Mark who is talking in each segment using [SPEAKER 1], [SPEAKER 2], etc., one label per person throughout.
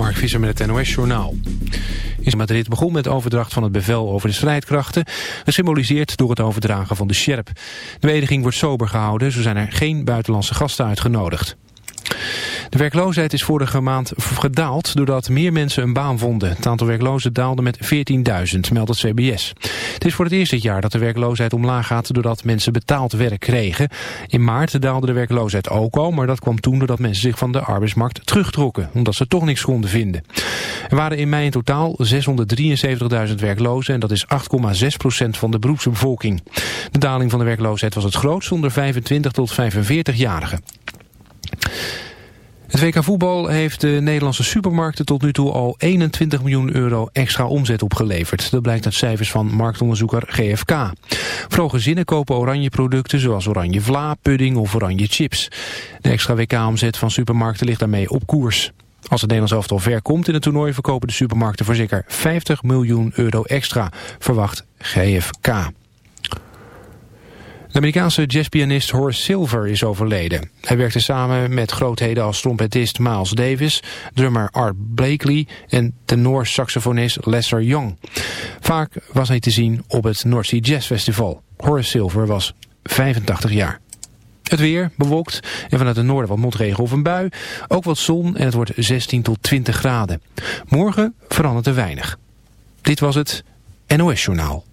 [SPEAKER 1] Mark Visser met het NOS-journaal. In Madrid begon met overdracht van het bevel over de strijdkrachten... gesymboliseerd door het overdragen van de Sjerp. De wediging wordt sober gehouden, zo zijn er geen buitenlandse gasten uitgenodigd. De werkloosheid is vorige maand gedaald doordat meer mensen een baan vonden. Het aantal werklozen daalde met 14.000, meldt het CBS. Het is voor het eerst dit jaar dat de werkloosheid omlaag gaat doordat mensen betaald werk kregen. In maart daalde de werkloosheid ook al, maar dat kwam toen doordat mensen zich van de arbeidsmarkt terugtrokken, omdat ze toch niks konden vinden. Er waren in mei in totaal 673.000 werklozen en dat is 8,6% van de beroepsbevolking. De daling van de werkloosheid was het grootst onder 25 tot 45-jarigen. WK voetbal heeft de Nederlandse supermarkten tot nu toe al 21 miljoen euro extra omzet opgeleverd. Dat blijkt uit cijfers van marktonderzoeker GFK. Vooral gezinnen kopen oranje producten zoals oranje vla, pudding of oranje chips. De extra WK-omzet van supermarkten ligt daarmee op koers. Als het Nederlands elftal ver komt in het toernooi verkopen de supermarkten voor zeker 50 miljoen euro extra, verwacht GFK. De Amerikaanse jazzpianist Horace Silver is overleden. Hij werkte samen met grootheden als trompetist Miles Davis, drummer Art Blakely en tenor-saxofonist Lester Young. Vaak was hij te zien op het North Sea Jazz Festival. Horace Silver was 85 jaar. Het weer bewolkt en vanuit het noorden wat motregen of een bui. Ook wat zon en het wordt 16 tot 20 graden. Morgen verandert er weinig. Dit was het NOS Journaal.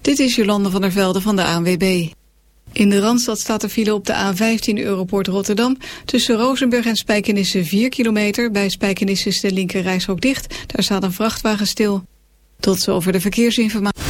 [SPEAKER 2] Dit is Jolande van der Velde van de ANWB. In de Randstad staat er file op de A15 Europort Rotterdam. Tussen Rozenburg en Spijkenisse 4 kilometer. Bij Spijkenisse is de linker reishok dicht. Daar staat een vrachtwagen stil. Tot zover de verkeersinformatie.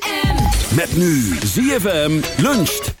[SPEAKER 3] Met nu ZFM luncht.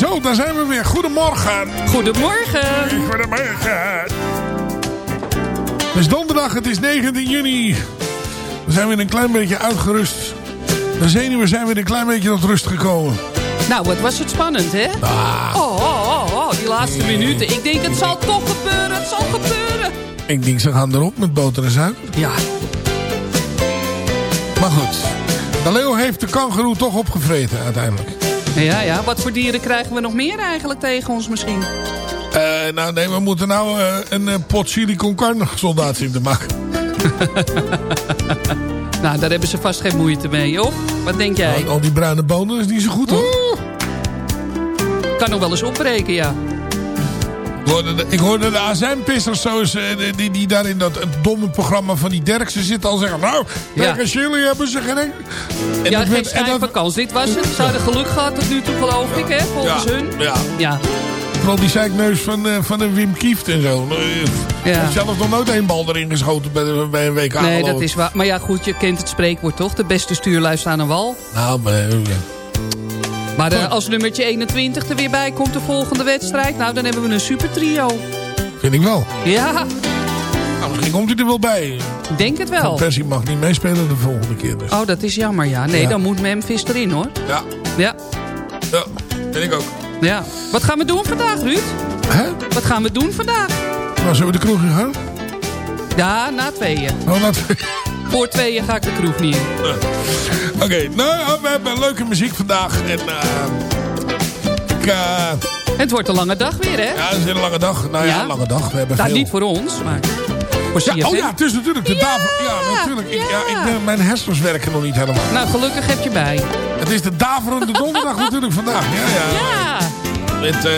[SPEAKER 4] Zo, daar zijn we weer. Goedemorgen.
[SPEAKER 5] Goedemorgen.
[SPEAKER 4] Goedemorgen. Het is donderdag, het is 19 juni. We zijn weer een klein beetje uitgerust. De zenuwen zijn weer een klein beetje tot rust gekomen.
[SPEAKER 5] Nou, wat was het spannend, hè?
[SPEAKER 4] Ah.
[SPEAKER 5] Oh, oh, oh, oh, die laatste minuten. Ik denk, het zal toch gebeuren, het zal gebeuren.
[SPEAKER 4] Ik denk, ze gaan erop met boter en suiker.
[SPEAKER 5] Ja.
[SPEAKER 4] Maar goed, de leeuw heeft de kangeroe toch opgevreten uiteindelijk.
[SPEAKER 5] Ja, ja. Wat voor dieren krijgen we nog meer eigenlijk tegen ons misschien?
[SPEAKER 4] Uh, nou nee, we moeten nou uh, een uh, pot silicon carne soldaat zien te maken.
[SPEAKER 5] nou, daar hebben ze vast geen moeite mee, of? Wat denk jij?
[SPEAKER 4] Nou, al die bruine bonen is niet zo goed, hoor.
[SPEAKER 5] Kan nog wel eens opbreken, ja.
[SPEAKER 4] Ik hoorde de, ik hoorde de azijnpissers zoals, die, die, die daar in dat domme programma van die Derksen zitten al zeggen... Nou,
[SPEAKER 5] Ja.
[SPEAKER 4] tegen Chili hebben ze geen... En
[SPEAKER 5] ja,
[SPEAKER 4] dat
[SPEAKER 5] geen schijnvakantie. Dit was het. Ze hadden geluk gehad tot nu toe, geloof ik, hè? Volgens
[SPEAKER 4] Ja,
[SPEAKER 5] hun.
[SPEAKER 4] ja.
[SPEAKER 5] Ja.
[SPEAKER 4] Vooral die zeikneus van, eh, van een Wim Kieft en zo. Eh,
[SPEAKER 5] Ja.
[SPEAKER 4] Heb zelf nog nooit één bal erin geschoten bij, de- bij een WK.
[SPEAKER 5] Nee, dat is waar. Maar ja, goed, je kent het spreekwoord toch? De beste stuurlui staan aan wal.
[SPEAKER 4] Nou, maar...
[SPEAKER 5] Maar eh, als nummertje 21 er weer bij komt de volgende wedstrijd... nou, dan hebben we een super trio.
[SPEAKER 4] Vind ik wel.
[SPEAKER 5] Ja,
[SPEAKER 4] Nou, misschien komt hij er wel bij.
[SPEAKER 5] denk het
[SPEAKER 4] Van
[SPEAKER 5] wel.
[SPEAKER 4] Persie mag niet meespelen de volgende keer. Dus.
[SPEAKER 5] Oh, dat is jammer, ja. Nee,
[SPEAKER 4] Ja.
[SPEAKER 5] dan moet Memphis erin, hoor.
[SPEAKER 4] Ja,
[SPEAKER 5] Ja,
[SPEAKER 4] ja, vind ik ook.
[SPEAKER 5] ja. Wat gaan we doen vandaag, Ruud?
[SPEAKER 4] Hè?
[SPEAKER 5] Wat gaan we doen vandaag?
[SPEAKER 4] Nou, zullen we de kroeg in gaan?
[SPEAKER 5] Ja, na tweeën.
[SPEAKER 4] Oh, laat...
[SPEAKER 5] Voor tweeën ga ik de kroeg niet in.
[SPEAKER 4] Oké, nou, we hebben leuke muziek vandaag. En eh ik, eh,
[SPEAKER 5] Het wordt een lange dag weer, hè?
[SPEAKER 4] ja, het is een lange dag. Nou ja,
[SPEAKER 5] Ja.
[SPEAKER 4] een lange dag. We hebben
[SPEAKER 5] Nou,
[SPEAKER 4] veel...
[SPEAKER 5] niet voor ons, maar
[SPEAKER 4] Ja, oh ja, het is natuurlijk de daver. Ja, natuurlijk. Ik, ja, ik, ben- mijn hersens werken nog niet helemaal.
[SPEAKER 5] Nou, gelukkig heb je bij.
[SPEAKER 4] Het is de daverende donderdag natuurlijk vandaag. Ja, ja.
[SPEAKER 5] Ja.
[SPEAKER 4] Met, eh,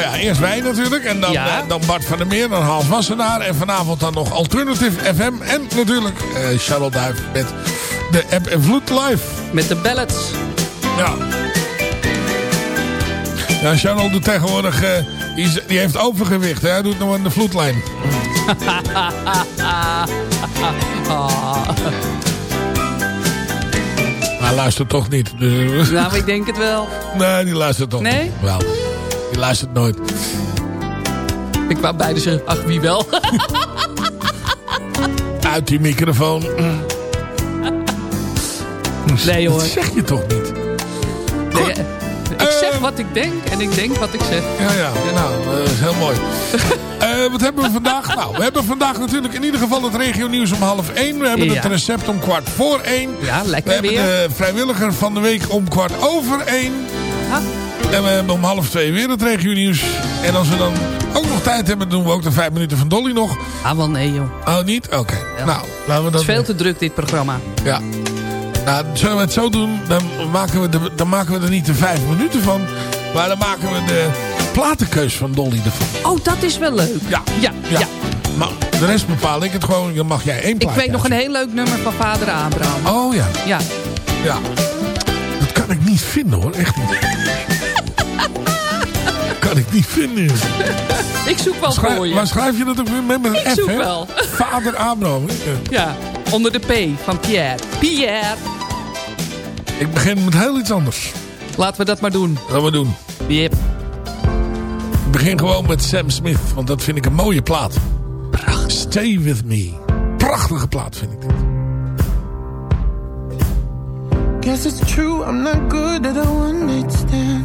[SPEAKER 4] nou ja, eerst wij natuurlijk. En dan,
[SPEAKER 5] Ja.
[SPEAKER 4] eh, dan Bart van der Meer, dan Hans Wassenaar. En vanavond dan nog Alternative FM. En natuurlijk eh Charlotte Duif met de App en Vloed Live.
[SPEAKER 5] Met de ballads.
[SPEAKER 4] Ja. Ja, Charlotte doet tegenwoordig... eh, die, is- die heeft overgewicht. Hè? Hij doet nog aan de vloedlijn.
[SPEAKER 5] Ah.
[SPEAKER 4] Hij luistert toch niet. Dus,
[SPEAKER 5] Nou, ik denk het wel.
[SPEAKER 4] nee, die luistert toch
[SPEAKER 5] Nee?
[SPEAKER 4] niet. Wel. Die luistert nooit.
[SPEAKER 5] Ik wou beide zeggen, ach, wie wel?
[SPEAKER 4] Uit die microfoon.
[SPEAKER 5] Nee, hoor.
[SPEAKER 4] Dat zeg je toch niet?
[SPEAKER 5] Nee, eh, ik zeg wat ik denk en ik denk wat ik zeg.
[SPEAKER 4] Ja, ja. Nou, dat is heel mooi. Eh, wat hebben we vandaag? Nou, we hebben vandaag natuurlijk in ieder geval het regio nieuws om half één. We hebben
[SPEAKER 5] Ja.
[SPEAKER 4] het recept om kwart voor één.
[SPEAKER 5] Ja,
[SPEAKER 4] We
[SPEAKER 5] lekker
[SPEAKER 4] hebben
[SPEAKER 5] weer.
[SPEAKER 4] de vrijwilliger van de week om kwart over één. En we hebben om half twee weer het regio nieuws. En als we dan ook nog tijd hebben, doen we ook de vijf minuten van Dolly nog.
[SPEAKER 5] Ah, wel nee, joh.
[SPEAKER 4] Oh, niet? Oké.
[SPEAKER 5] Ja.
[SPEAKER 4] Nou, laten we
[SPEAKER 5] Het
[SPEAKER 4] dat...
[SPEAKER 5] is veel te druk, dit programma.
[SPEAKER 4] Ja. Nou, zullen we het zo doen, dan maken we, de, dan maken we er niet de vijf minuten van. Maar dan maken we de platenkeus van Dolly ervan.
[SPEAKER 5] Oh, dat is wel leuk.
[SPEAKER 4] Ja.
[SPEAKER 5] Ja, ja.
[SPEAKER 4] Maar de rest bepaal ik het gewoon. Dan mag jij één
[SPEAKER 5] Ik
[SPEAKER 4] plaatje
[SPEAKER 5] weet nog een heel leuk nummer van vader Abraham.
[SPEAKER 4] Oh ja,
[SPEAKER 5] Ja.
[SPEAKER 4] ja. Dat kan ik niet vinden hoor, echt niet. Kan ik niet vinden.
[SPEAKER 5] Ik zoek wel
[SPEAKER 4] Schrijf,
[SPEAKER 5] voor je.
[SPEAKER 4] maar schrijf je dat ook weer met een
[SPEAKER 5] Ik
[SPEAKER 4] F,
[SPEAKER 5] zoek
[SPEAKER 4] hè?
[SPEAKER 5] wel.
[SPEAKER 4] Vader Abraham. Ja.
[SPEAKER 5] Ja, onder de P van Pierre. Pierre.
[SPEAKER 4] Ik begin met heel iets anders.
[SPEAKER 5] Laten we dat maar doen.
[SPEAKER 4] Dat gaan we doen.
[SPEAKER 5] Yep.
[SPEAKER 4] Ik begin gewoon met Sam Smith, want dat vind ik een mooie plaat.
[SPEAKER 5] Prachtig.
[SPEAKER 4] Stay With Me. Prachtige plaat vind ik dit.
[SPEAKER 6] Guess it's true, I'm not good at a one night stand.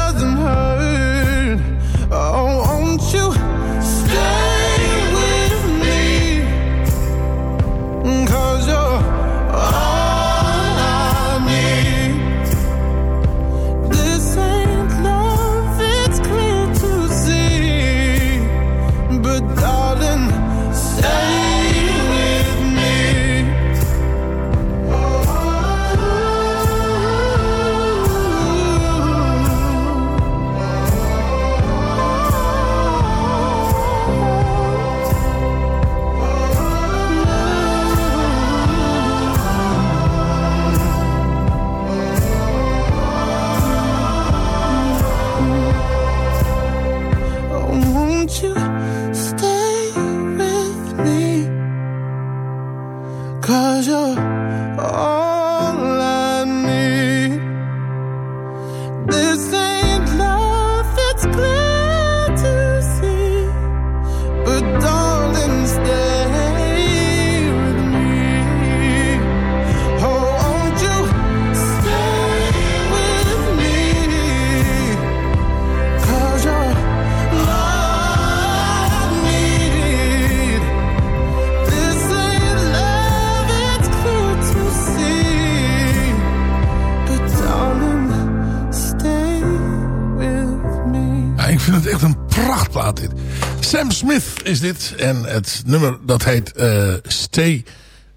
[SPEAKER 4] En het nummer dat heet eh, Stay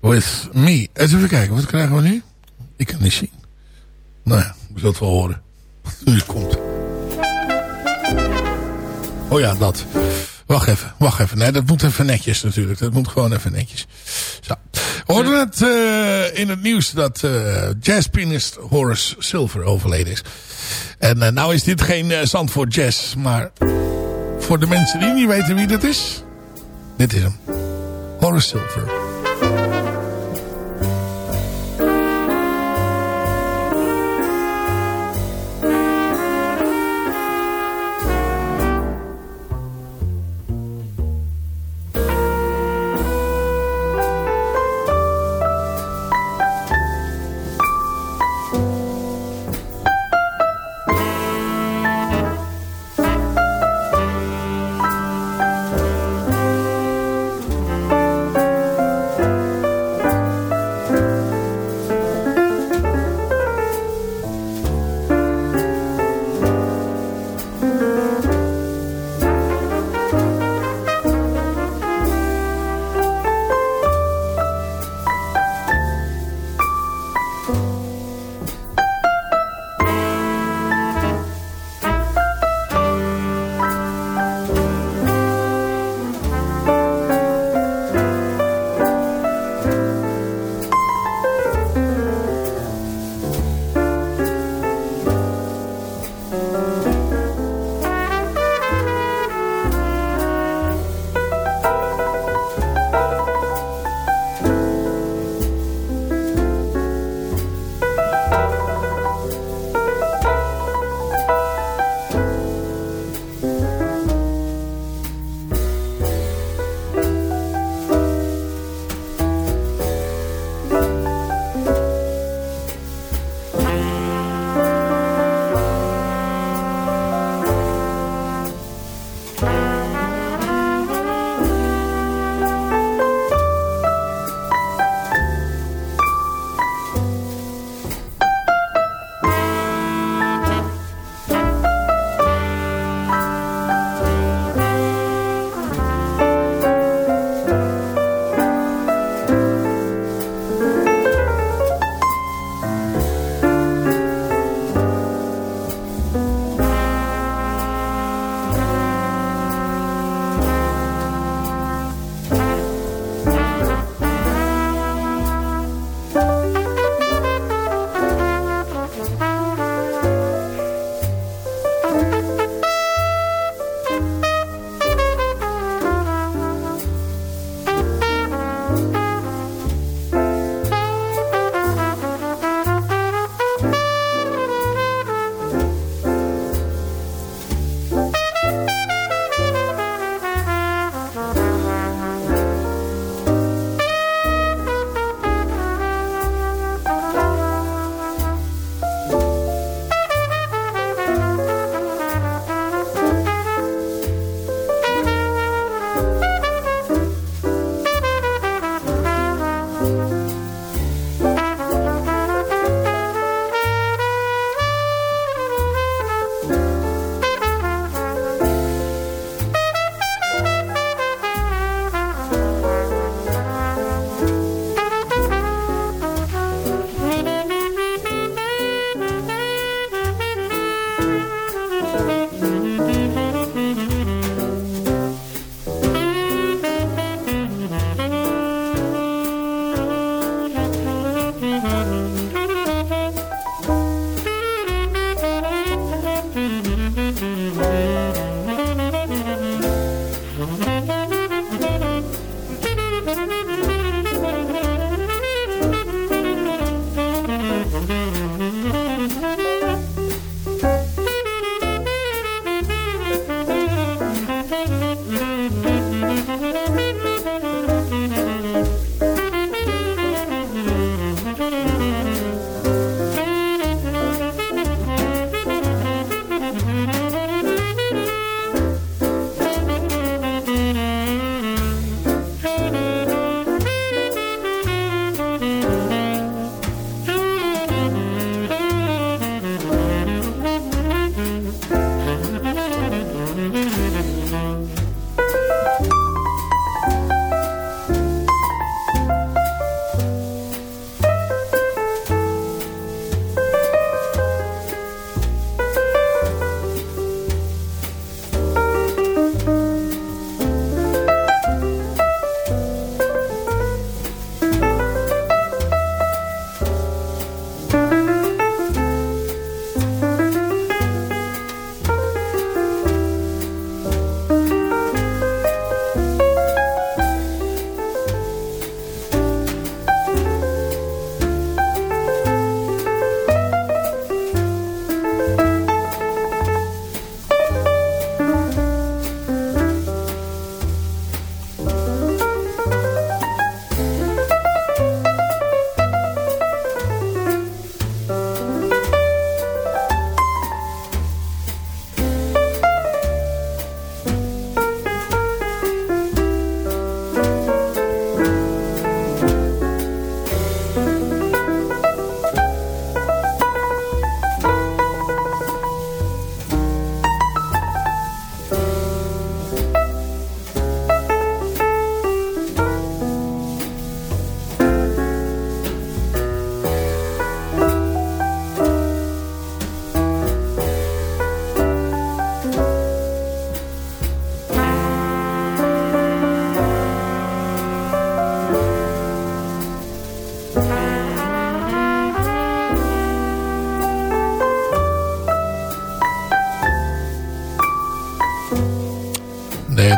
[SPEAKER 4] With Me. Even kijken, wat krijgen we nu? Ik kan niet zien. Nou ja, we zullen het wel horen. Nu komt. Oh ja, dat. Wacht even, wacht even. Nee, dat moet even netjes natuurlijk. Dat moet gewoon even netjes. Zo. We hoorden het eh, in het nieuws dat eh jazzpianist Horace Silver overleden is. En eh, nou is dit geen eh, Zandvoort Jazz, maar voor de mensen die niet weten wie dat is, dit is hem. Horace Silver.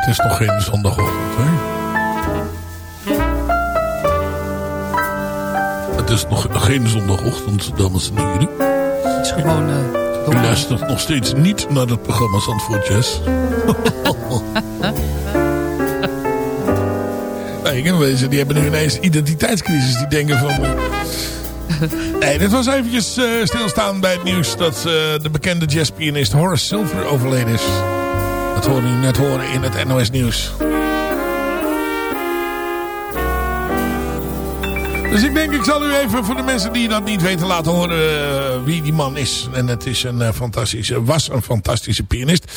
[SPEAKER 4] Het is nog geen zondagochtend. Hè? Het is nog geen zondagochtend, dames en heren.
[SPEAKER 5] Het is gewoon... Uh,
[SPEAKER 4] U luistert nog steeds niet naar het programma Zandvoort Jazz. wezen, die hebben nu ineens identiteitscrisis. Die denken van... eh, Nee, dit was eventjes eh, stilstaan bij het nieuws dat de bekende jazzpianist Horace Silver overleden is. Dat hoorde u net horen in het NOS Nieuws. Dus ik denk, ik zal u even voor de mensen die dat niet weten laten horen eh, wie die man is. En het is een, eh, fantastische, was een fantastische pianist.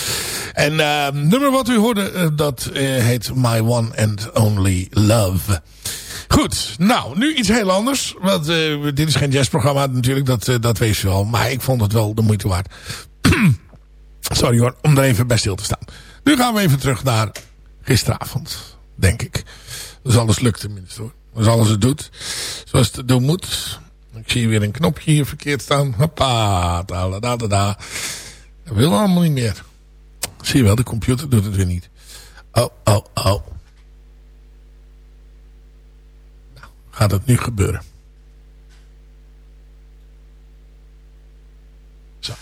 [SPEAKER 4] En eh, het nummer wat u hoorde, eh, dat eh, heet My One and Only Love. Goed, nou, nu iets heel anders. Want eh, dit is geen jazzprogramma natuurlijk, dat, eh, dat weet je wel. Maar ik vond het wel de moeite waard. Sorry hoor, om er even bij stil te staan. Nu gaan we even terug naar gisteravond, denk ik. Dus alles lukt tenminste hoor. Als alles het doet, zoals het doen moet. Ik zie weer een knopje hier verkeerd staan. Hoppa, da da da da. da. Dat wil allemaal niet meer. Zie je wel, de computer doet het weer niet. Oh, oh, oh. gaat het nu gebeuren. Zo.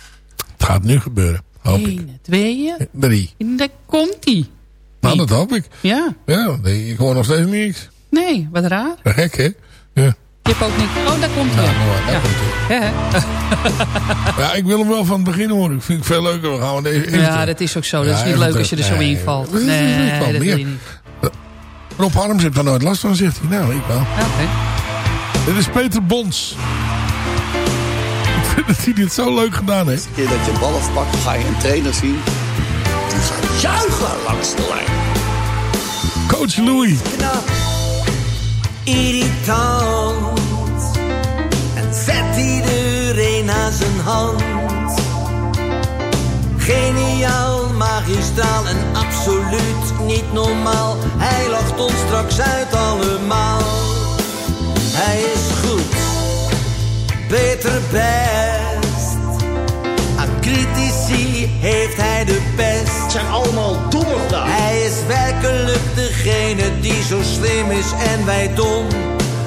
[SPEAKER 4] Het gaat nu gebeuren. Hoop.
[SPEAKER 5] Eén, tweeën.
[SPEAKER 4] Drie.
[SPEAKER 5] En daar komt hij.
[SPEAKER 4] Nou, dat hoop ik.
[SPEAKER 5] Ja.
[SPEAKER 4] Ja, nee, ik hoor nog steeds niks.
[SPEAKER 5] Nee, wat raar.
[SPEAKER 4] Gek, hè? Ja.
[SPEAKER 5] Je hebt ook niet... Oh, daar komt hij.
[SPEAKER 4] Nou, nou, daar
[SPEAKER 5] ja.
[SPEAKER 4] komt hij. Ja, ik wil hem wel van het begin horen. Ik vind het veel leuker. We gaan even
[SPEAKER 5] Ja, dat is ook zo. Dat
[SPEAKER 4] Ja,
[SPEAKER 5] is niet leuk als je er zo
[SPEAKER 4] Nee,
[SPEAKER 5] invalt.
[SPEAKER 4] dat is-
[SPEAKER 5] Nee,
[SPEAKER 4] dat
[SPEAKER 5] wil je niet.
[SPEAKER 4] Rob Harms heeft daar nooit last van, zegt hij. Nou, ik wel.
[SPEAKER 5] Oké.
[SPEAKER 4] Dit is Peter Bons. Dat hij dit zo leuk gedaan heeft.
[SPEAKER 7] De keer dat je een bal afpakt, ga je een trainer zien. Die gaat juichen langs de lijn.
[SPEAKER 4] Coach Louis.
[SPEAKER 8] knap, irritant. En zet iedereen naar zijn hand. Geniaal, magistraal en absoluut niet normaal. Hij lacht ons straks uit allemaal. Hij is goed, beter best. Aan critici heeft hij de pest. Het zijn allemaal domme vragen. Hij is werkelijk degene die zo slim is en wij dom.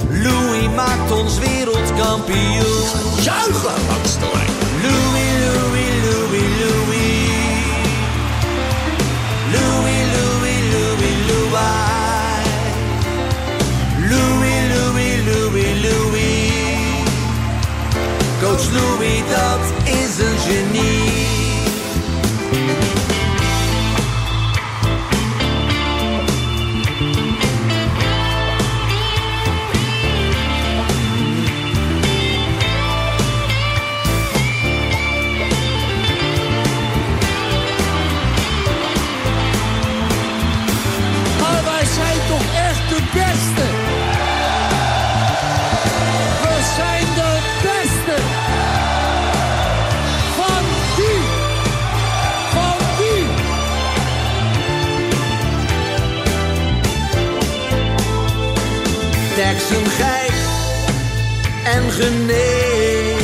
[SPEAKER 8] Louis maakt ons wereldkampioen. Juichen langs de lijn. Louis, Louis, Louis, Louis, dat is een genie. Derksen, Gijs en Gené.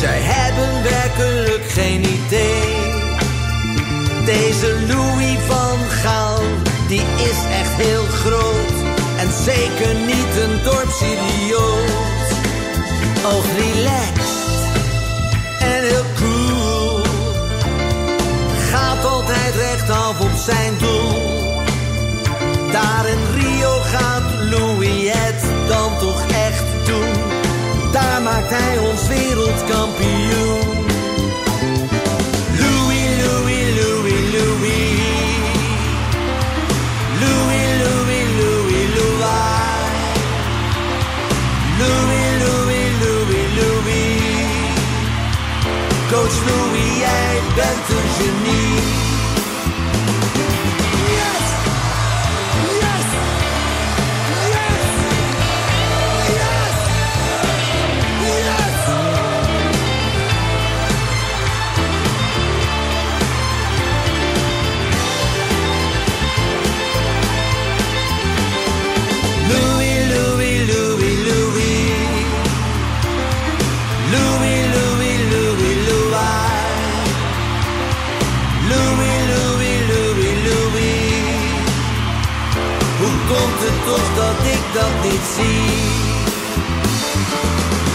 [SPEAKER 8] Zij hebben werkelijk geen idee. Deze Louis van Gaal, die is echt heel groot. En zeker niet een dorpsidioot. Ook relaxed en heel cool. Gaat altijd rechtaf op zijn doel. Daar in Rio gaat Louis het dan toch echt doen. Daar maakt hij ons wereldkampioen. Louis, Louis, Louis, Louis. Louis, Louis, Louis, Louis. Louis, Louis, Louis, Louis. Coach Louis, jij bent een genie.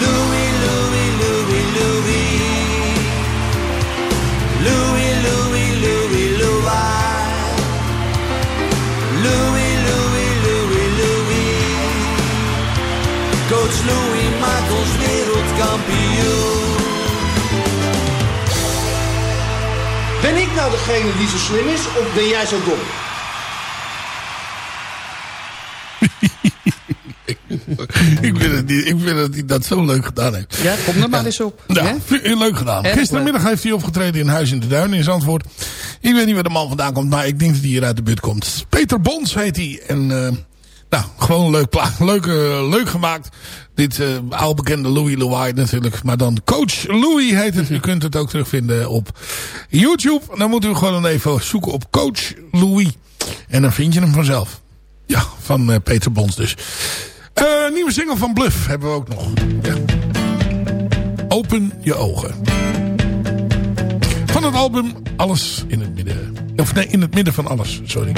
[SPEAKER 8] Louis, Louis, Louis, Louis. Louis, Louis, Louis, Louis. Louis, Louis, Louis, Louis. Coach Louis maakt ons wereldkampioen.
[SPEAKER 9] Ben ik nou degene die zo slim is of ben jij zo dom?
[SPEAKER 10] Ik vind het niet, ik vind dat hij dat zo leuk gedaan heeft.
[SPEAKER 5] Ja, kom er maar eens op.
[SPEAKER 10] Ja, leuk gedaan. Gistermiddag heeft hij opgetreden in Huis in de Duinen in Zandvoort. Ik weet niet waar de man vandaan komt, maar ik denk dat hij hier uit de buurt komt. Peter Bons heet hij. En eh, nou, gewoon een leuk. Leuk, eh, leuk gemaakt. Dit uh, oude bekende Louis Louis natuurlijk. Maar dan Coach Louis heet het. U kunt het ook terugvinden op YouTube. Dan moet u gewoon even zoeken op Coach Louis. En dan vind je hem vanzelf. Ja, van eh, Peter Bons dus. Eh, nieuwe single van Bluff hebben we ook nog. Ja. Open je ogen. Van het album Alles in het midden. Of nee, in het midden van alles. Sorry.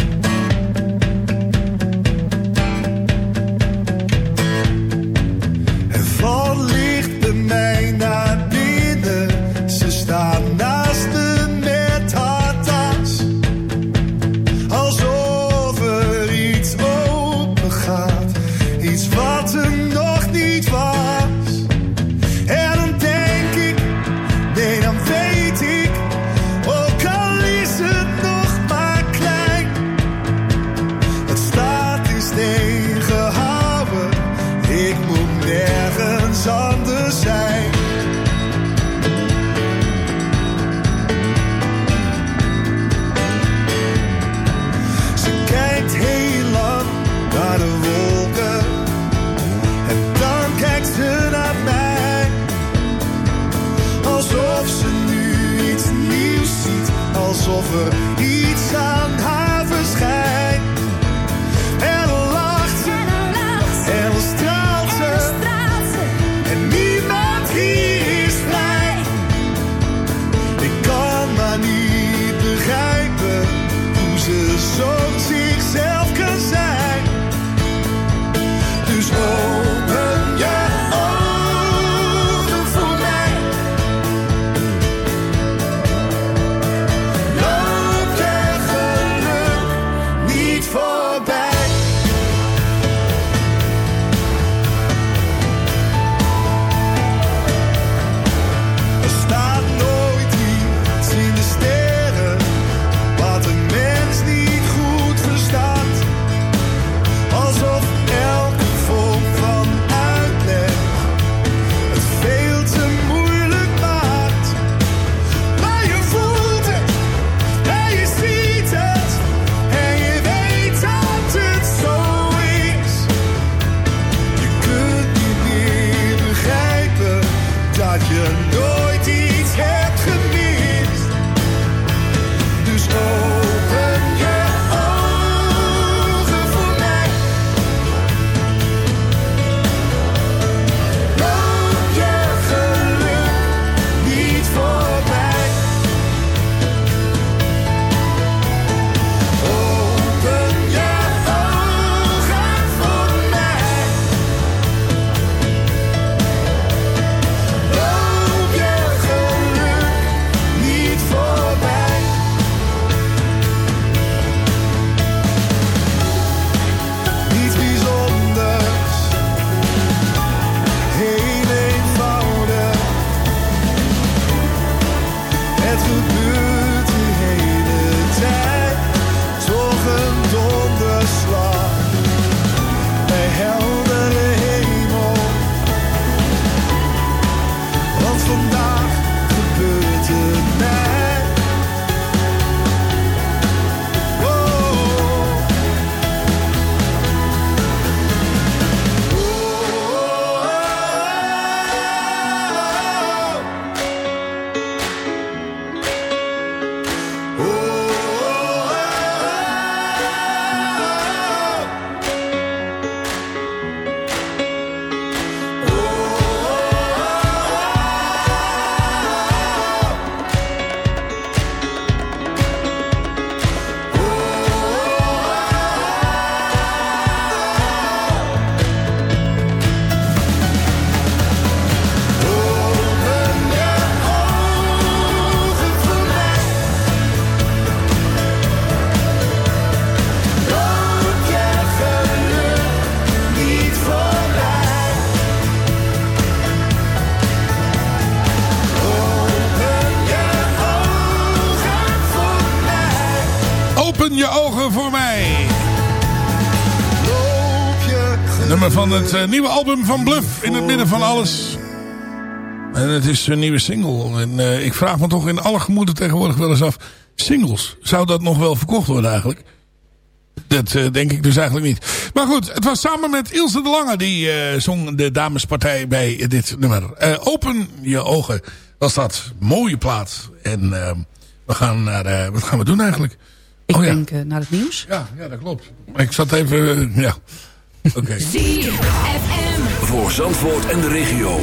[SPEAKER 4] Van het uh, nieuwe album van Bluff. In het midden van alles. En het is een nieuwe single. En uh, ik vraag me toch in alle gemoeden tegenwoordig wel eens af. Singles, zou dat nog wel verkocht worden eigenlijk? Dat uh, denk ik dus eigenlijk niet. Maar goed, het was samen met Ilse de Lange. Die zong de damespartij bij dit nummer. open je ogen was dat. Mooie plaat. En we gaan naar... wat gaan we doen eigenlijk?
[SPEAKER 5] Ik oh, denk ja. naar het nieuws.
[SPEAKER 4] Ja, ja, dat klopt. Ik zat even... ja. Oké. Okay.
[SPEAKER 3] Voor Zandvoort en de regio.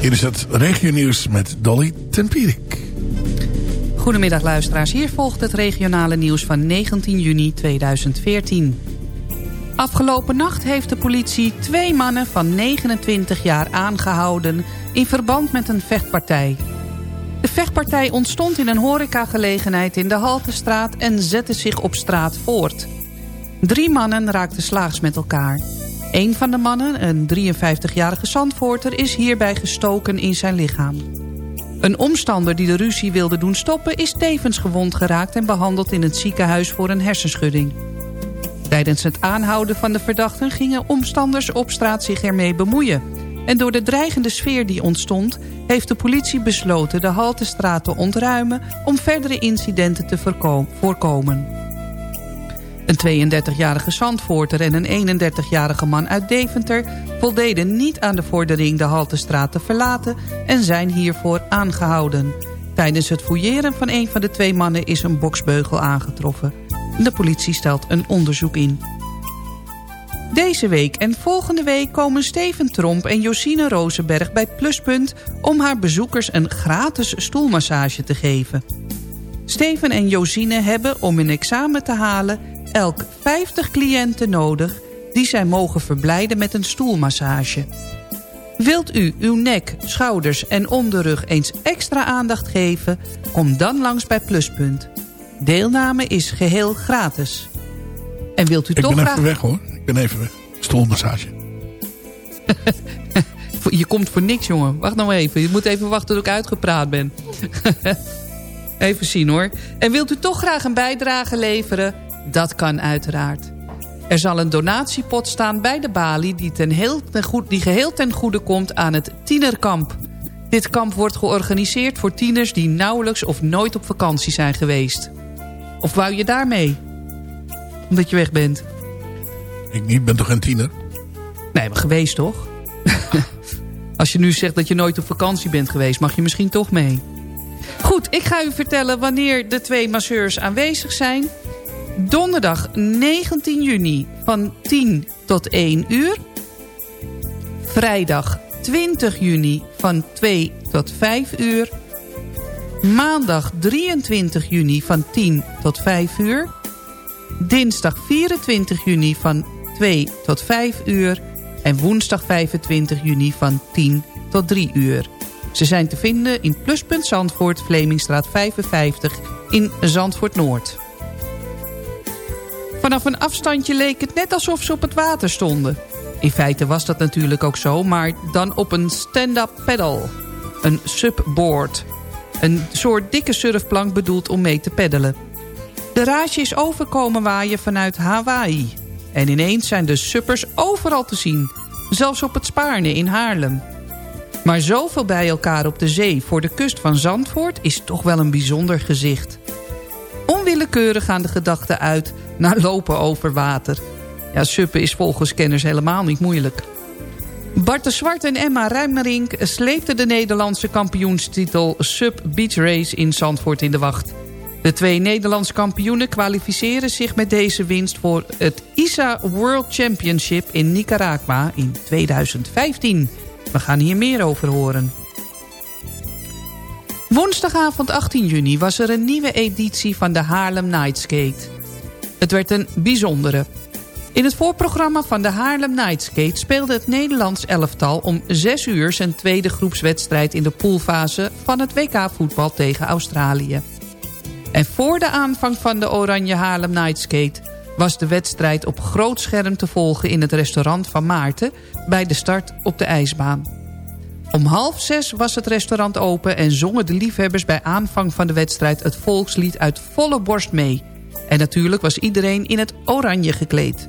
[SPEAKER 4] Hier is het regionieuws met Dolly Tempierik.
[SPEAKER 5] Goedemiddag luisteraars, hier volgt het regionale nieuws van 19 juni 2014. Afgelopen nacht heeft de politie twee mannen van 29 jaar aangehouden... in verband met een vechtpartij. De vechtpartij ontstond in een horecagelegenheid in de Haltestraat... en zette zich op straat voort. Drie mannen raakten slaags met elkaar. Een van de mannen, een 53-jarige Zandvoorter... is hierbij gestoken in zijn lichaam. Een omstander die de ruzie wilde doen stoppen... is tevens gewond geraakt en behandeld in het ziekenhuis voor een hersenschudding. Tijdens het aanhouden van de verdachten gingen omstanders op straat zich ermee bemoeien. En door de dreigende sfeer die ontstond... heeft de politie besloten de Haltestraat te ontruimen... om verdere incidenten te voorkomen. Een 32-jarige Zandvoorter en een 31-jarige man uit Deventer... voldeden niet aan de vordering de Haltestraat te verlaten... en zijn hiervoor aangehouden. Tijdens het fouilleren van een van de twee mannen is een boksbeugel aangetroffen. De politie stelt een onderzoek in. Deze week en volgende week komen Steven Tromp en Josine Rozenberg bij Pluspunt... om haar bezoekers een gratis stoelmassage te geven. Steven en Josine hebben, om een examen te halen elk 50 cliënten nodig... die zij mogen verblijden met een stoelmassage. Wilt u uw nek, schouders en onderrug eens extra aandacht geven... kom dan langs bij Pluspunt. Deelname is geheel gratis. En wilt u
[SPEAKER 4] Ik
[SPEAKER 5] toch
[SPEAKER 4] ben
[SPEAKER 5] graag...
[SPEAKER 4] even weg hoor. Ik ben even weg. Stoelmassage.
[SPEAKER 5] je komt voor niks jongen. Wacht nou even. Je moet even wachten tot ik uitgepraat ben. even zien hoor. En wilt u toch graag een bijdrage leveren... Dat kan uiteraard. Er zal een donatiepot staan bij de balie die, ten heel ten goed, die geheel ten goede komt aan het tienerkamp. Dit kamp wordt georganiseerd voor tieners die nauwelijks of nooit op vakantie zijn geweest. Of wou je daarmee? Omdat je weg bent.
[SPEAKER 4] Ik niet, ben toch een tiener?
[SPEAKER 5] Nee, maar geweest toch? Als je nu zegt dat je nooit op vakantie bent geweest... mag je misschien toch mee. Goed, ik ga u vertellen wanneer de twee masseurs aanwezig zijn. Donderdag 19 juni van 10 tot 1 uur. Vrijdag 20 juni van 2 tot 5 uur. Maandag 23 juni van 10 tot 5 uur. Dinsdag 24 juni van 2 tot 5 uur. En woensdag 25 juni van 10 tot 3 uur. Ze zijn te vinden in Pluspunt Zandvoort, Vlemingstraat 55 in Zandvoort Noord. Vanaf een afstandje leek het net alsof ze op het water stonden. In feite was dat natuurlijk ook zo, maar dan op een stand-up pedal. Een subboard. Een soort dikke surfplank bedoeld om mee te peddelen. De rage is overkomen waaien vanuit Hawaii. En ineens zijn de suppers overal te zien. Zelfs op het Spaarne in Haarlem. Maar zoveel bij elkaar op de zee voor de kust van Zandvoort is toch wel een bijzonder gezicht. Onwillekeurig gaan de gedachten uit naar lopen over water. Ja, suppen is volgens kenners helemaal niet moeilijk. Bart de Zwart en Emma Rijmerink sleepten de Nederlandse kampioenstitel Sub Beach Race in Zandvoort in de wacht. De twee Nederlandse kampioenen kwalificeren zich met deze winst voor het ISA World Championship in Nicaragua in 2015. We gaan hier meer over horen. Woensdagavond 18 juni was er een nieuwe editie van de Haarlem Nightskate. Het werd een bijzondere. In het voorprogramma van de Haarlem Nightskate speelde het Nederlands elftal om 6 uur zijn tweede groepswedstrijd in de poolfase van het WK-voetbal tegen Australië. En voor de aanvang van de Oranje Haarlem Nightskate was de wedstrijd op groot scherm te volgen in het restaurant van Maarten bij de start op de ijsbaan. Om half zes was het restaurant open en zongen de liefhebbers bij aanvang van de wedstrijd het volkslied uit volle borst mee. En natuurlijk was iedereen in het oranje gekleed.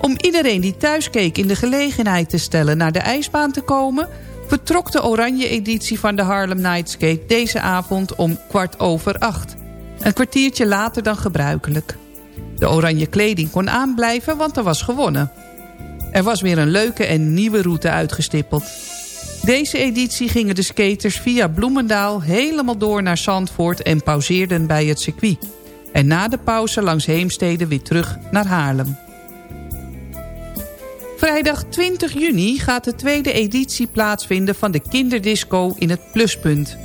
[SPEAKER 5] Om iedereen die thuis keek in de gelegenheid te stellen naar de ijsbaan te komen... vertrok de oranje editie van de Harlem Nightskate deze avond om kwart over acht. Een kwartiertje later dan gebruikelijk. De oranje kleding kon aanblijven, want er was gewonnen. Er was weer een leuke en nieuwe route uitgestippeld. Deze editie gingen de skaters via Bloemendaal helemaal door naar Zandvoort... en pauzeerden bij het circuit. En na de pauze langs Heemstede weer terug naar Haarlem. Vrijdag 20 juni gaat de tweede editie plaatsvinden van de kinderdisco in het Pluspunt.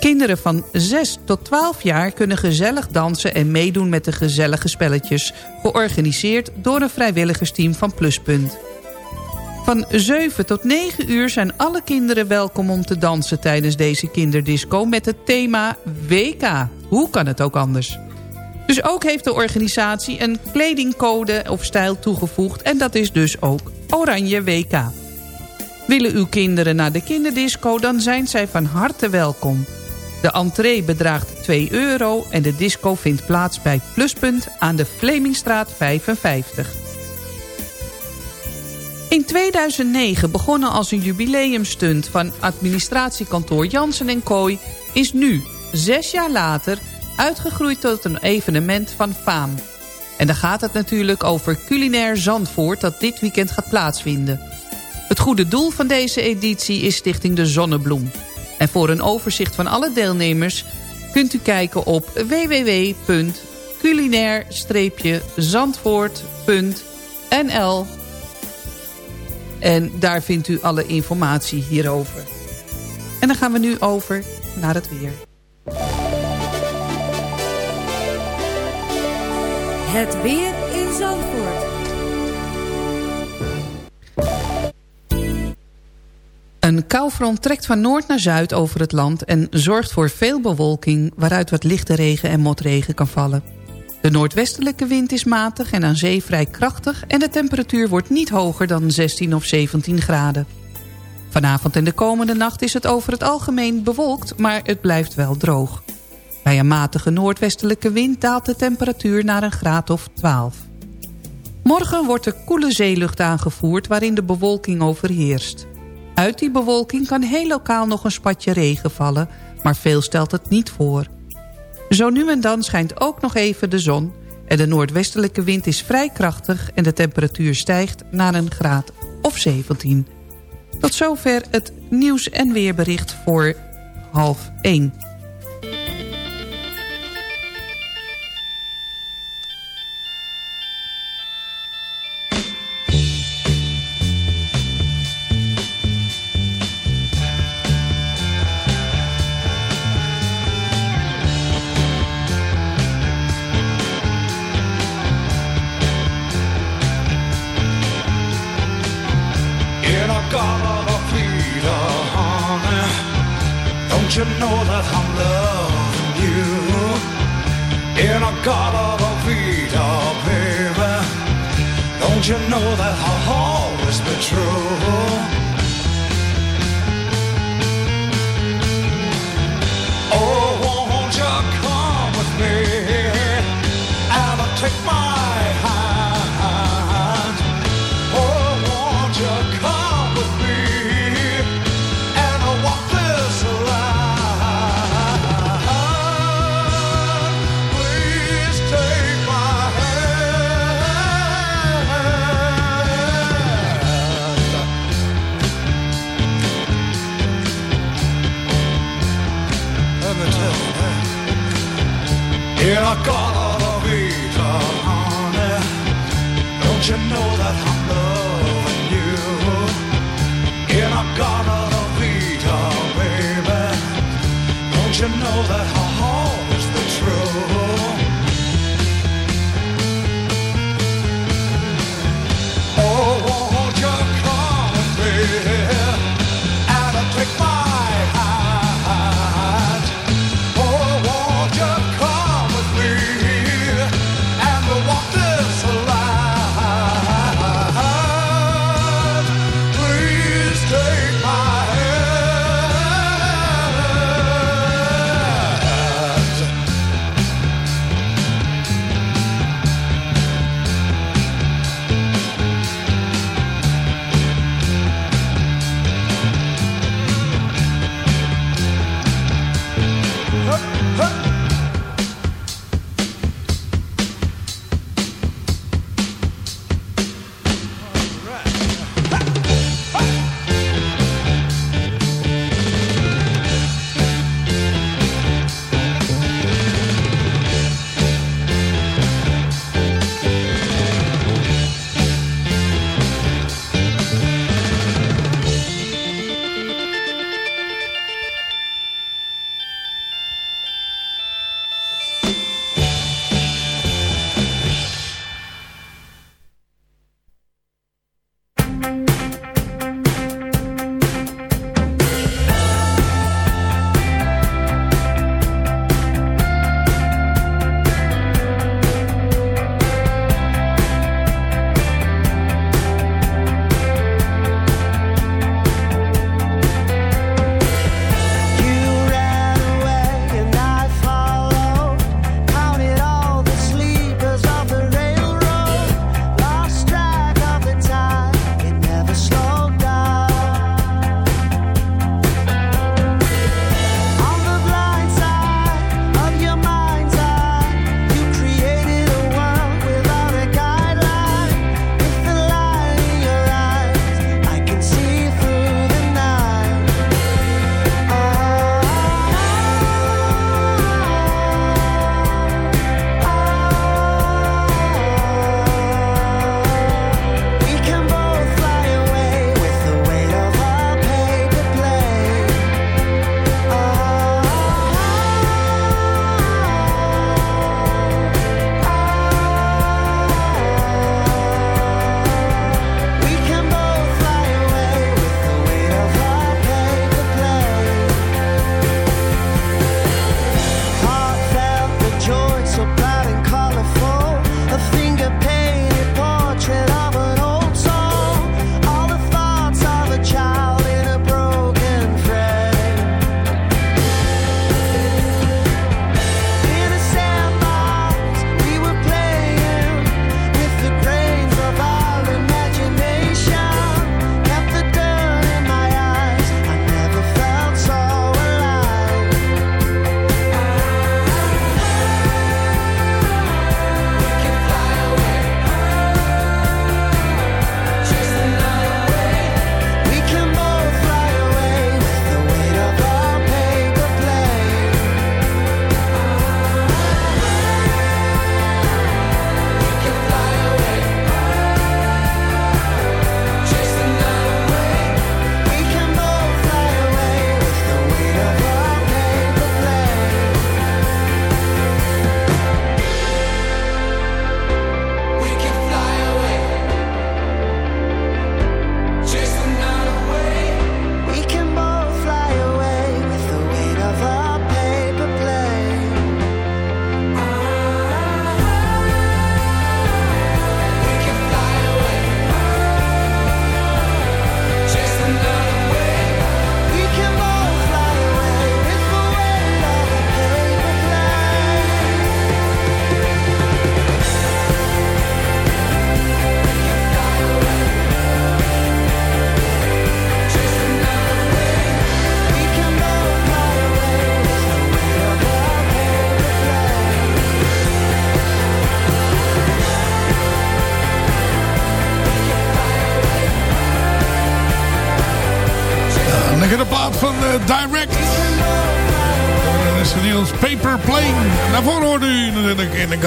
[SPEAKER 5] Kinderen van 6 tot 12 jaar kunnen gezellig dansen en meedoen met de gezellige spelletjes... georganiseerd door een vrijwilligersteam van Pluspunt. Van 7 tot 9 uur zijn alle kinderen welkom om te dansen tijdens deze kinderdisco... met het thema WK. Hoe kan het ook anders? Dus ook heeft de organisatie een kledingcode of stijl toegevoegd... en dat is dus ook Oranje WK. Willen uw kinderen naar de kinderdisco, dan zijn zij van harte welkom. De entree bedraagt 2 euro en de disco vindt plaats bij Pluspunt aan de Vlemingstraat 55. In 2009 begonnen als een jubileumstunt van administratiekantoor Jansen en Kooi... is nu, zes jaar later, uitgegroeid tot een evenement van faam. En dan gaat het natuurlijk over culinair Zandvoort dat dit weekend gaat plaatsvinden. Het goede doel van deze editie is Stichting de Zonnebloem. En voor een overzicht van alle deelnemers kunt u kijken op www.culinair-zandvoort.nl En daar vindt u alle informatie hierover. En dan gaan we nu over naar het weer.
[SPEAKER 11] Het weer in Zandvoort.
[SPEAKER 5] Een koufront trekt van noord naar zuid over het land... en zorgt voor veel bewolking waaruit wat lichte regen en motregen kan vallen. De noordwestelijke wind is matig en aan zee vrij krachtig... en de temperatuur wordt niet hoger dan 16 of 17 graden. Vanavond en de komende nacht is het over het algemeen bewolkt... maar het blijft wel droog. Bij een matige noordwestelijke wind daalt de temperatuur naar een graad of 12. Morgen wordt er koele zeelucht aangevoerd waarin de bewolking overheerst. Uit die bewolking kan heel lokaal nog een spatje regen vallen, maar veel stelt het niet voor. Zo nu en dan schijnt ook nog even de zon... en de noordwestelijke wind is vrij krachtig... en de temperatuur stijgt naar een graad of 17. Tot zover het nieuws- en weerbericht voor half 1.
[SPEAKER 12] True?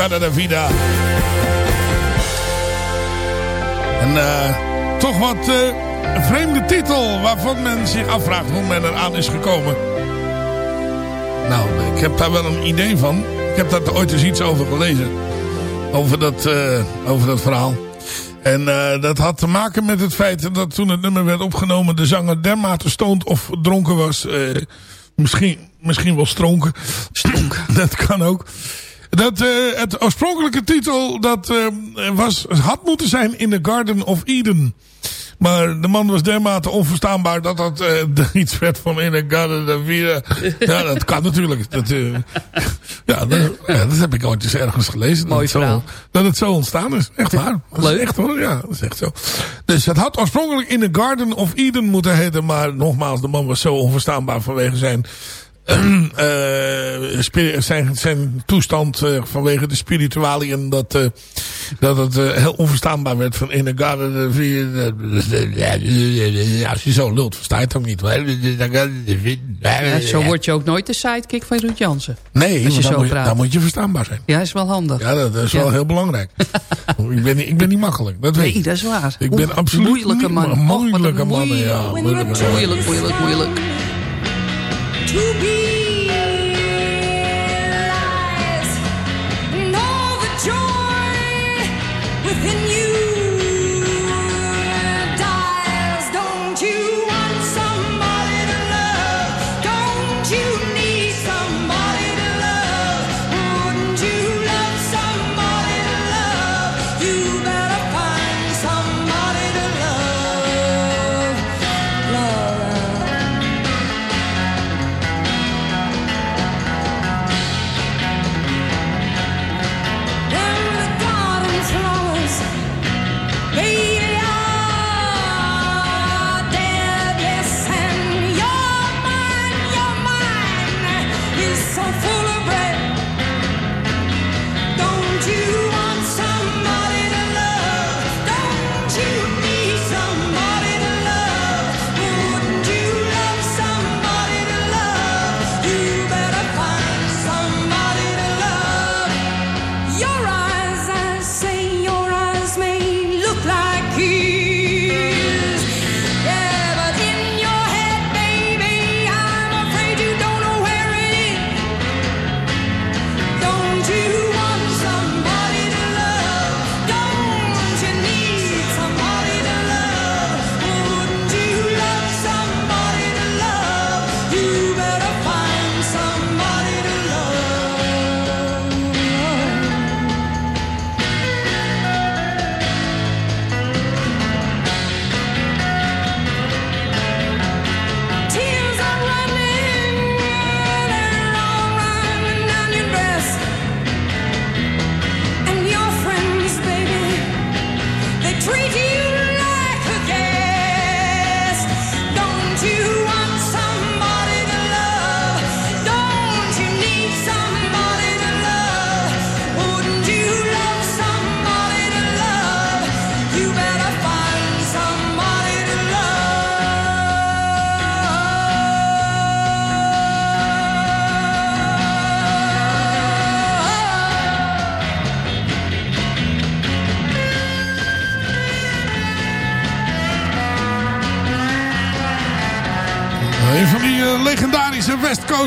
[SPEAKER 4] Natuurlijk in de Garda da Vida. En uh, toch wat uh, een vreemde titel waarvan men zich afvraagt hoe men eraan is gekomen. Nou, ik heb daar wel een idee van. Ik heb daar ooit eens iets over gelezen. Over dat, over dat verhaal. En uh, dat had te maken met het feit dat toen het nummer werd opgenomen... de zanger dermate stoned of dronken was. Uh, misschien, misschien wel stronken.
[SPEAKER 5] Stronken.
[SPEAKER 4] dat kan ook. Dat uh, het oorspronkelijke titel dat was, had moeten zijn In the Garden of Eden. Maar de man was dermate onverstaanbaar dat dat uh, iets werd van in een garden of Eden. Ja, dat kan natuurlijk. Dat, ja, dat, heb ik ooit eens ergens gelezen.
[SPEAKER 5] Mooi
[SPEAKER 4] dat het, zo, dat het zo ontstaan is. Echt waar. Dat
[SPEAKER 5] Leuk.
[SPEAKER 4] Is echt hoor. Ja, dat is echt zo. Dus het had oorspronkelijk in the Garden of Eden moeten heten. Maar nogmaals, de man was zo onverstaanbaar vanwege zijn... Uh, zijn, zijn toestand uh, vanwege de spiritualien dat, uh, dat het heel onverstaanbaar werd van in the garden als je zo lult versta je het ook niet
[SPEAKER 5] ja, zo word je ook nooit de sidekick van Ruud Jansen.
[SPEAKER 4] Nee,
[SPEAKER 5] als je
[SPEAKER 4] dan,
[SPEAKER 5] zo
[SPEAKER 4] moet je,
[SPEAKER 5] praat.
[SPEAKER 4] dan moet je verstaanbaar zijn.
[SPEAKER 5] Ja, is wel handig.
[SPEAKER 4] Ja, dat is
[SPEAKER 5] Ja.
[SPEAKER 4] wel heel belangrijk. Ik, ben, niet- ik ben niet makkelijk dat weet
[SPEAKER 5] nee, dat is waar.
[SPEAKER 4] Ik ben absoluut
[SPEAKER 5] moeilijke man.
[SPEAKER 4] ma- moeilijke mannen ja,
[SPEAKER 5] moeilijk, moeilijk, moeilijk
[SPEAKER 13] To be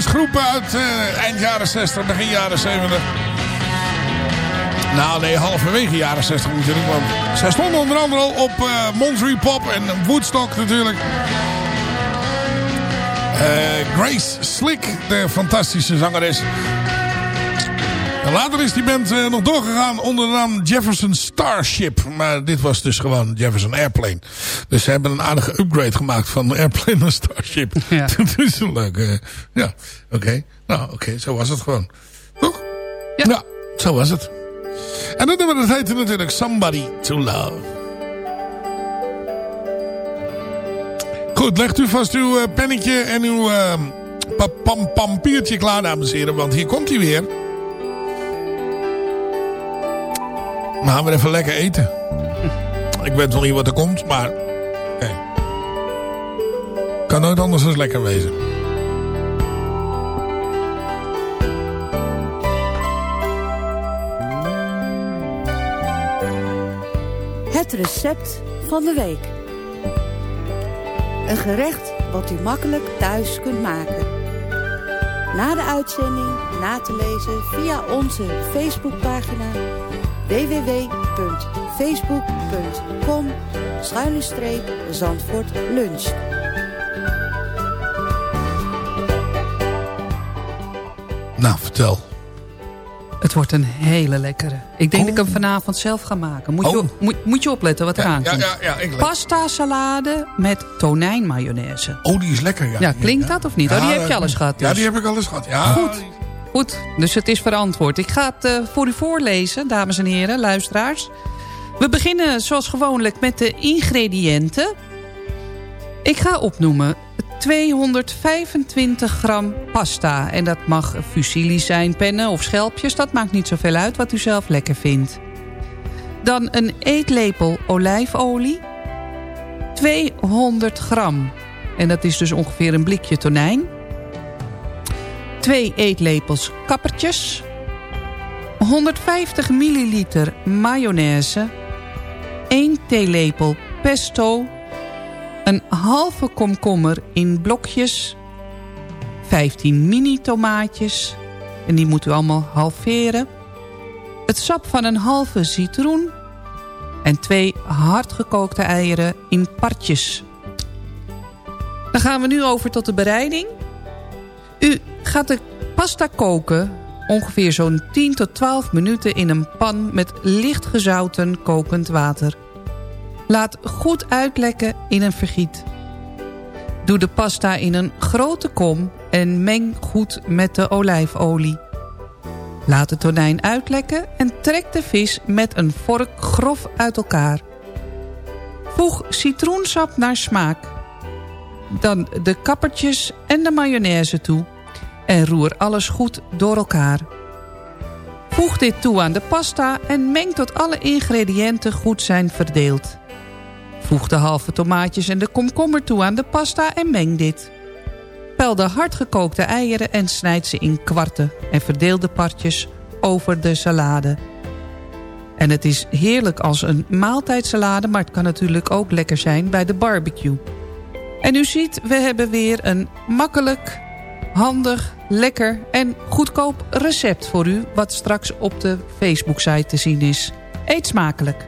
[SPEAKER 4] groepen uit eh, eind jaren 60, begin jaren 70. Nou nee, halverwege jaren 60 natuurlijk. Want zij stonden onder andere al op uh, Monterey Pop en Woodstock natuurlijk. Grace Slick, de fantastische zangeres. En later is die band uh, nog doorgegaan onder de naam Jefferson Starship. Maar dit was dus gewoon Jefferson Airplane. Dus ze hebben een aardige upgrade gemaakt van Airplane naar Starship.
[SPEAKER 5] Ja.
[SPEAKER 4] dat is een leuke... ja, oké. Nou, oké, zo was het gewoon. Toch?
[SPEAKER 5] Ja.
[SPEAKER 4] ja, zo was het. En dat nummer dat heette natuurlijk Somebody to Love. Goed, legt u vast uw uh, pennetje en uw uh, pam pampiertje klaar, dames en heren. Want hier komt hij weer. Gaan we even lekker eten. Ik weet nog niet wat er komt, maar... Kan nooit anders dan lekker wezen.
[SPEAKER 14] Het recept van de week. Een gerecht wat u makkelijk thuis kunt maken. Na de uitzending na te lezen via onze Facebookpagina www.facebook.com Zandvoort Lunch.
[SPEAKER 4] Nou, vertel.
[SPEAKER 5] Het wordt een hele lekkere. Ik denk
[SPEAKER 4] Oh.
[SPEAKER 5] dat ik hem vanavond zelf ga maken. Moet, je,
[SPEAKER 4] Oh.
[SPEAKER 5] moet, moet je opletten wat eraan
[SPEAKER 4] Ja,
[SPEAKER 5] komt.
[SPEAKER 4] ja, ja, ik.
[SPEAKER 5] Pasta salade met tonijnmayonaise.
[SPEAKER 4] Oh, die is lekker, ja.
[SPEAKER 5] Ja, klinkt dat of niet? oh, die heb je alles gehad
[SPEAKER 4] Ja,
[SPEAKER 5] dus.
[SPEAKER 4] die heb ik alles gehad. Ja,
[SPEAKER 5] Goed. Goed, dus het is verantwoord. Ik ga het eh, voor u voorlezen, dames en heren, luisteraars. We beginnen zoals gewoonlijk met de ingrediënten. Ik ga opnoemen 225 gram pasta. En dat mag fusilli zijn, pennen of schelpjes. Dat maakt niet zoveel uit wat u zelf lekker vindt. Dan een eetlepel olijfolie. 200 gram. En dat is dus ongeveer een blikje tonijn. 2 eetlepels kappertjes. 150 milliliter mayonaise. 1 theelepel pesto. Een halve komkommer in blokjes. 15 mini tomaatjes. En die moet u allemaal halveren. Het sap van een halve citroen. En twee hardgekookte eieren in partjes. Dan gaan we nu over tot de bereiding. U gaat de pasta koken ongeveer zo'n 10 tot 12 minuten in een pan met licht gezouten kokend water. Laat goed uitlekken in een vergiet. Doe de pasta in een grote kom en meng goed met de olijfolie. Laat het tonijn uitlekken en trek de vis met een vork grof uit elkaar. Voeg citroensap naar smaak. Dan de kappertjes en de mayonaise toe. En roer alles goed door elkaar. Voeg dit toe aan de pasta en meng tot alle ingrediënten goed zijn verdeeld. Voeg de halve tomaatjes en de komkommer toe aan de pasta en meng dit. Pel de hardgekookte eieren en snijd ze in kwarten en verdeel de partjes over de salade. En het is heerlijk als een maaltijdsalade, maar het kan natuurlijk ook lekker zijn bij de barbecue. En u ziet, we hebben weer een makkelijk, handig, lekker en goedkoop recept voor u... wat straks op de Facebook-site te zien is. Eet smakelijk!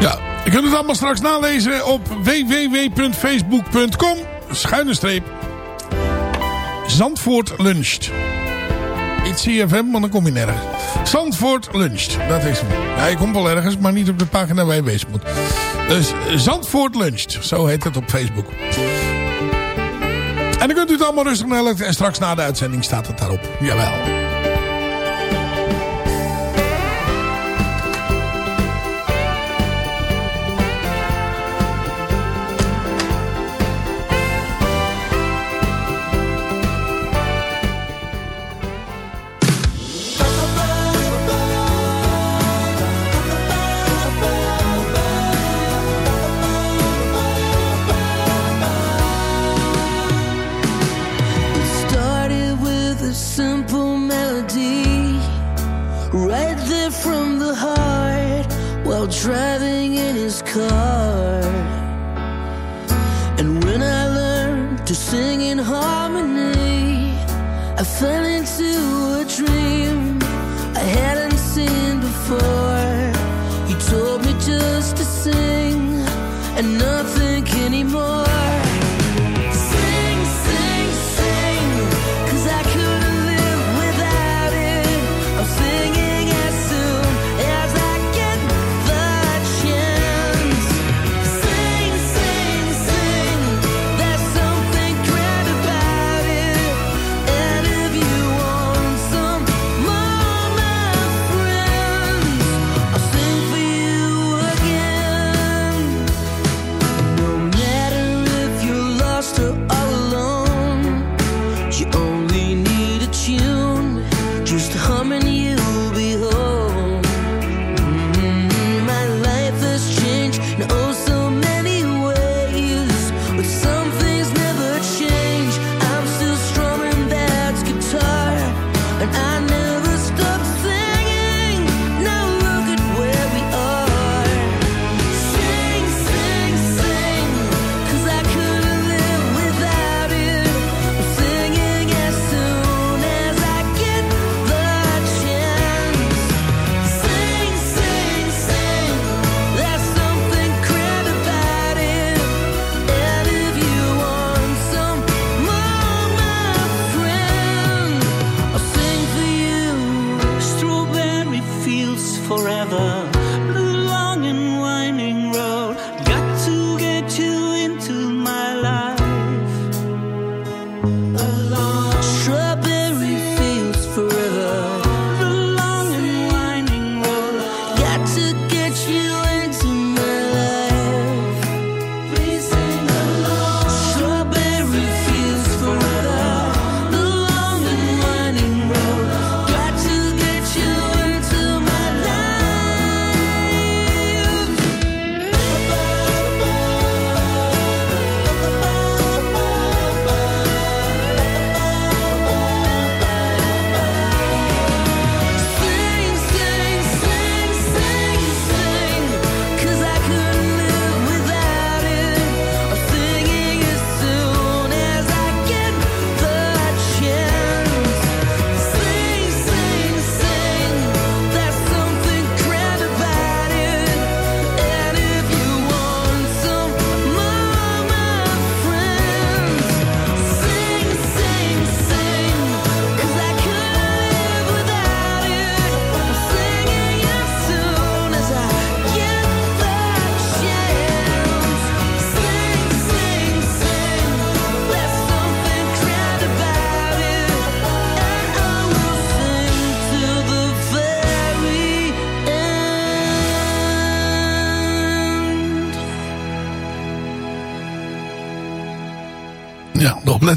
[SPEAKER 4] Ja, je kunt het allemaal straks nalezen op www.facebook.com schuine streep Zandvoort luncht. Iets CFM, maar dan kom je nergens. Zandvoort luncht, dat is hem. Ja, komt wel ergens, maar niet op de pagina waar je wezen moet. Dus Zandvoort luncht, zo heet het op Facebook. En dan kunt u het allemaal rustig nalezen en straks na de uitzending staat het daarop. Jawel.
[SPEAKER 13] right there from the heart
[SPEAKER 8] while driving in his car. And when I learned to sing in harmony, I fell into a dream.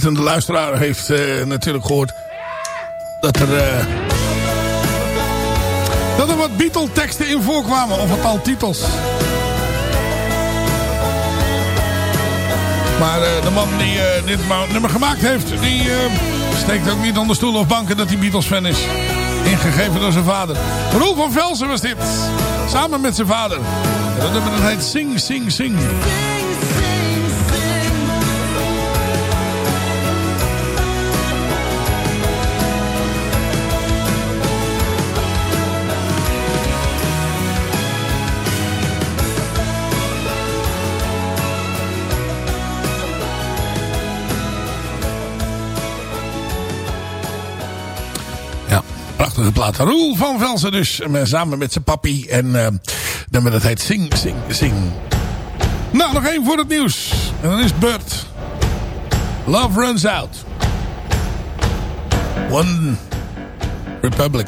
[SPEAKER 4] De luisteraar heeft eh, natuurlijk gehoord... dat er... Eh, dat er wat Beatle-teksten in voorkwamen. Of wat al titels. Maar eh, de man die dit nummer gemaakt heeft... die steekt ook niet onder stoelen of banken dat hij Beatles-fan is. Ingegeven door zijn vader. Roel van Velsen was dit. Samen met zijn vader. En dat nummer dat heet Sing, Sing, Sing. De Roel van Velsen dus, eh, samen met zijn papi. En uh, met dat heet Sing, Sing, Sing. Nou, nog één voor het nieuws. En dan is Bert. Love runs out. One Republic.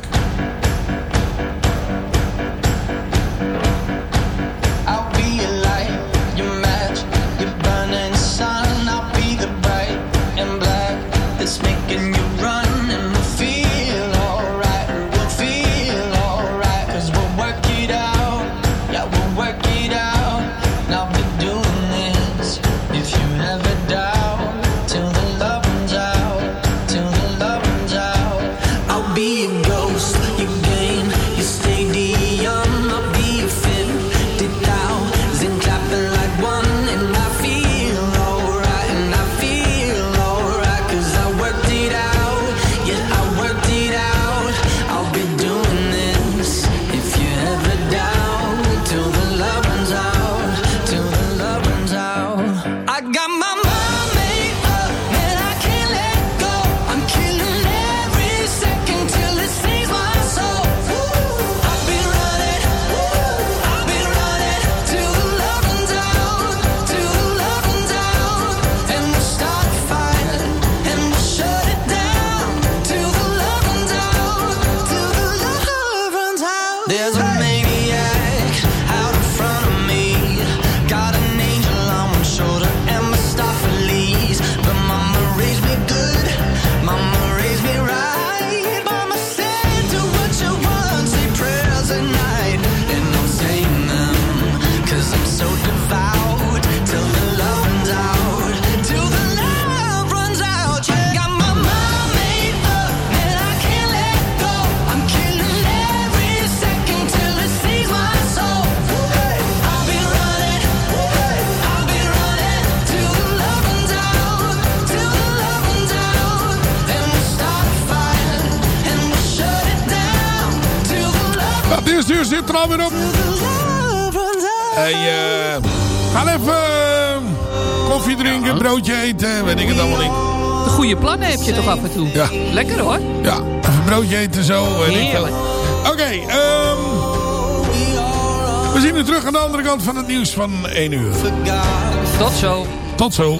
[SPEAKER 8] Er alweer op. Hey, eh, ga even eh, koffie drinken, broodje eten, weet ik het allemaal niet.
[SPEAKER 5] De goede plannen heb je toch af en toe?
[SPEAKER 8] Ja.
[SPEAKER 5] Lekker hoor.
[SPEAKER 8] Ja, even broodje eten zo. weet ik
[SPEAKER 5] Heerlijk.
[SPEAKER 8] Oké, ehm, we zien u terug aan de andere kant van het nieuws van 1 uur.
[SPEAKER 5] Tot zo.
[SPEAKER 8] Tot zo.